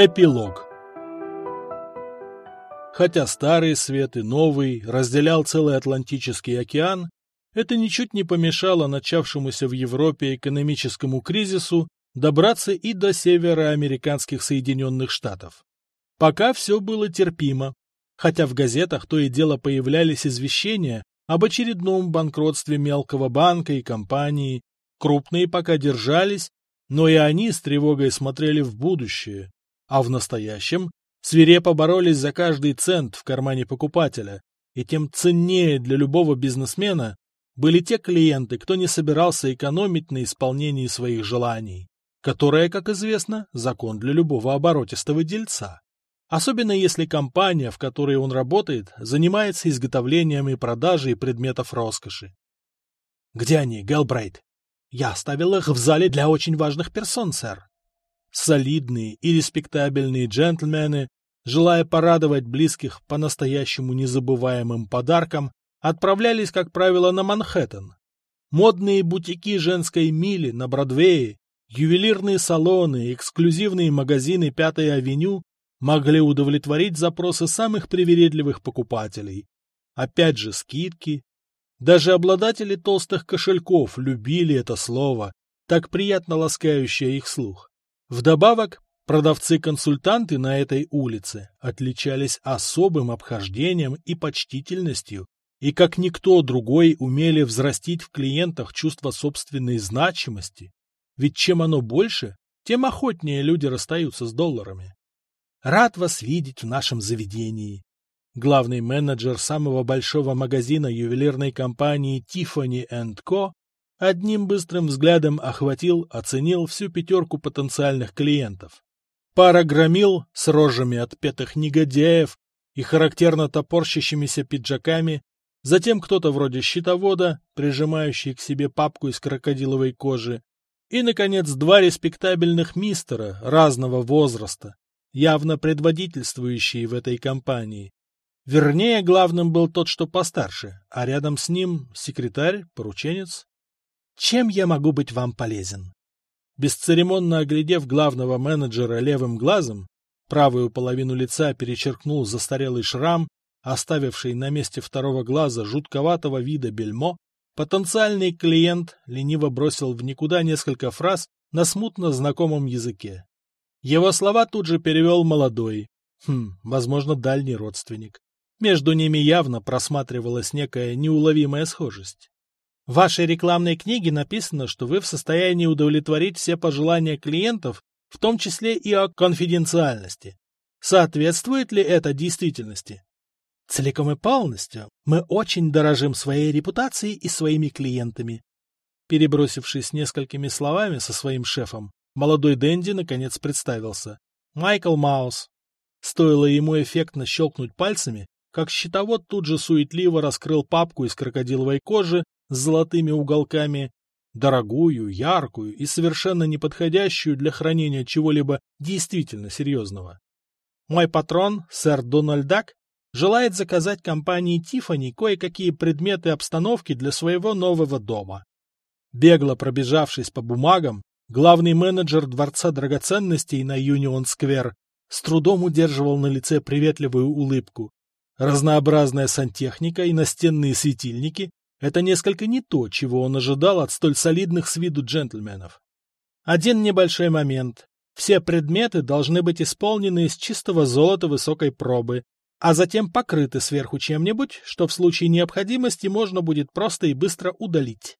Эпилог Хотя Старый Свет и Новый разделял целый Атлантический океан, это ничуть не помешало начавшемуся в Европе экономическому кризису добраться и до североамериканских Соединенных Штатов. Пока все было терпимо, хотя в газетах то и дело появлялись извещения об очередном банкротстве мелкого банка и компании, крупные пока держались, но и они с тревогой смотрели в будущее, а в настоящем свирепо боролись за каждый цент в кармане покупателя, и тем ценнее для любого бизнесмена были те клиенты, кто не собирался экономить на исполнении своих желаний, которое, как известно, закон для любого оборотистого дельца. Особенно если компания, в которой он работает, занимается изготовлением и продажей предметов роскоши. «Где они, Гелбрейт?» «Я оставил их в зале для очень важных персон, сэр». Солидные и респектабельные джентльмены, желая порадовать близких по-настоящему незабываемым подаркам, отправлялись, как правило, на Манхэттен. Модные бутики женской мили на Бродвее, ювелирные салоны, эксклюзивные магазины Пятой авеню могли удовлетворить запросы самых привередливых покупателей. Опять же скидки. Даже обладатели толстых кошельков любили это слово, так приятно ласкающее их слух. Вдобавок, продавцы-консультанты на этой улице отличались особым обхождением и почтительностью, и как никто другой умели взрастить в клиентах чувство собственной значимости. Ведь чем оно больше, тем охотнее люди расстаются с долларами. Рад вас видеть в нашем заведении. Главный менеджер самого большого магазина ювелирной компании Tiffany Co. одним быстрым взглядом охватил, оценил всю пятерку потенциальных клиентов. Пара громил с рожами отпетых негодяев и характерно топорщащимися пиджаками, затем кто-то вроде щитовода, прижимающий к себе папку из крокодиловой кожи, и, наконец, два респектабельных мистера разного возраста, явно предводительствующие в этой компании. Вернее, главным был тот, что постарше, а рядом с ним секретарь, порученец. «Чем я могу быть вам полезен?» Бесцеремонно оглядев главного менеджера левым глазом, правую половину лица перечеркнул застарелый шрам, оставивший на месте второго глаза жутковатого вида бельмо, потенциальный клиент лениво бросил в никуда несколько фраз на смутно знакомом языке. Его слова тут же перевел молодой, хм, возможно, дальний родственник. Между ними явно просматривалась некая неуловимая схожесть. В вашей рекламной книге написано, что вы в состоянии удовлетворить все пожелания клиентов, в том числе и о конфиденциальности. Соответствует ли это действительности? Целиком и полностью. Мы очень дорожим своей репутацией и своими клиентами. Перебросившись несколькими словами со своим шефом, Молодой Дэнди наконец представился. Майкл Маус. Стоило ему эффектно щелкнуть пальцами, как щитовод тут же суетливо раскрыл папку из крокодиловой кожи с золотыми уголками, дорогую, яркую и совершенно неподходящую для хранения чего-либо действительно серьезного. Мой патрон, сэр Дональд Дак, желает заказать компании Тифани кое-какие предметы обстановки для своего нового дома. Бегло пробежавшись по бумагам, Главный менеджер Дворца драгоценностей на Юнион-сквер с трудом удерживал на лице приветливую улыбку. Разнообразная сантехника и настенные светильники — это несколько не то, чего он ожидал от столь солидных с виду джентльменов. Один небольшой момент. Все предметы должны быть исполнены из чистого золота высокой пробы, а затем покрыты сверху чем-нибудь, что в случае необходимости можно будет просто и быстро удалить.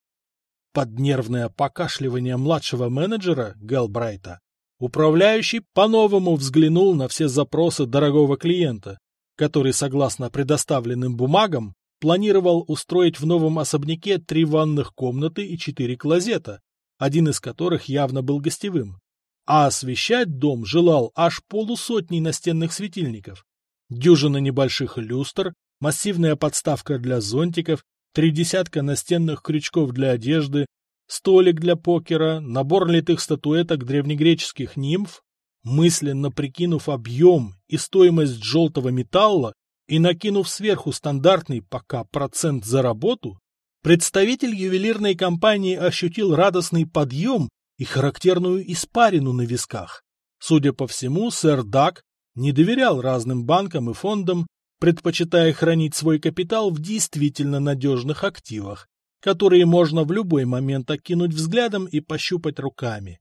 Под нервное покашливание младшего менеджера Гэлбрайта управляющий по-новому взглянул на все запросы дорогого клиента, который, согласно предоставленным бумагам, планировал устроить в новом особняке три ванных комнаты и четыре клозета, один из которых явно был гостевым. А освещать дом желал аж полусотни настенных светильников, дюжина небольших люстр, массивная подставка для зонтиков три десятка настенных крючков для одежды, столик для покера, набор литых статуэток древнегреческих нимф, мысленно прикинув объем и стоимость желтого металла и накинув сверху стандартный пока процент за работу, представитель ювелирной компании ощутил радостный подъем и характерную испарину на висках. Судя по всему, сэр Дак не доверял разным банкам и фондам, предпочитая хранить свой капитал в действительно надежных активах, которые можно в любой момент окинуть взглядом и пощупать руками.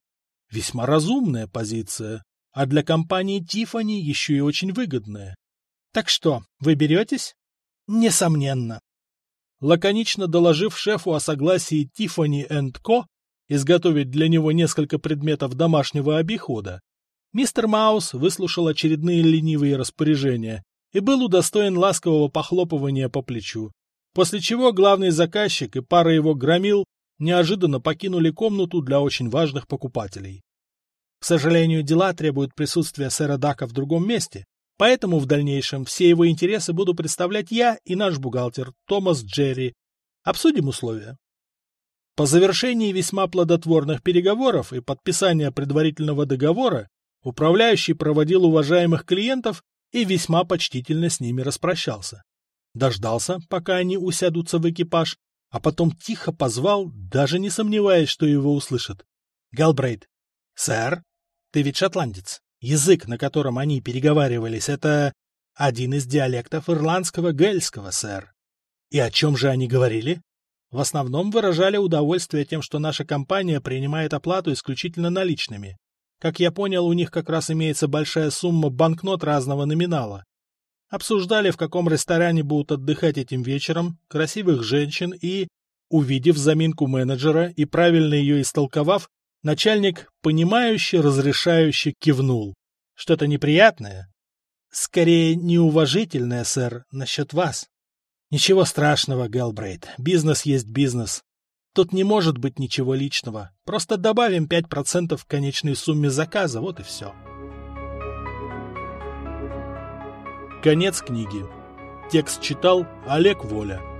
Весьма разумная позиция, а для компании Тифани еще и очень выгодная. Так что, вы беретесь? Несомненно. Лаконично доложив шефу о согласии Тифани энд Ко изготовить для него несколько предметов домашнего обихода, мистер Маус выслушал очередные ленивые распоряжения и был удостоен ласкового похлопывания по плечу, после чего главный заказчик и пара его громил неожиданно покинули комнату для очень важных покупателей. К сожалению, дела требуют присутствия сэра Дака в другом месте, поэтому в дальнейшем все его интересы буду представлять я и наш бухгалтер Томас Джерри. Обсудим условия. По завершении весьма плодотворных переговоров и подписания предварительного договора управляющий проводил уважаемых клиентов и весьма почтительно с ними распрощался. Дождался, пока они усядутся в экипаж, а потом тихо позвал, даже не сомневаясь, что его услышат. Галбрейд. «Сэр, ты ведь шотландец. Язык, на котором они переговаривались, это один из диалектов ирландского гельского, сэр. И о чем же они говорили? В основном выражали удовольствие тем, что наша компания принимает оплату исключительно наличными. Как я понял, у них как раз имеется большая сумма банкнот разного номинала. Обсуждали, в каком ресторане будут отдыхать этим вечером, красивых женщин и, увидев заминку менеджера и правильно ее истолковав, начальник, понимающе, разрешающе кивнул. Что-то неприятное? Скорее, неуважительное, сэр, насчет вас. Ничего страшного, Гэлбрейт, бизнес есть бизнес. Тут не может быть ничего личного. Просто добавим 5% к конечной сумме заказа, вот и все. Конец книги. Текст читал Олег Воля.